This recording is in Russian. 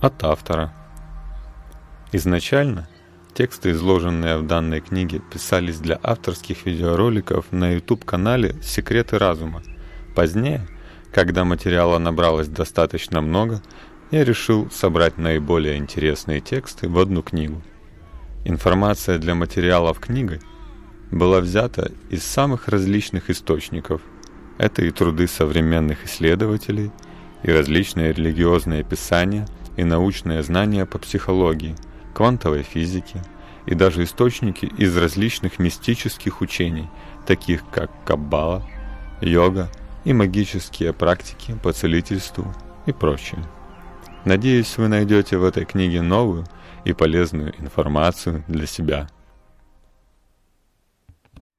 От автора. Изначально тексты, изложенные в данной книге, писались для авторских видеороликов на YouTube-канале «Секреты разума». Позднее, когда материала набралось достаточно много, я решил собрать наиболее интересные тексты в одну книгу. Информация для материалов книги была взята из самых различных источников. Это и труды современных исследователей, и различные религиозные писания, и научные знания по психологии, квантовой физике, и даже источники из различных мистических учений, таких как Каббала, йога и магические практики по целительству и прочее. Надеюсь, вы найдете в этой книге новую и полезную информацию для себя.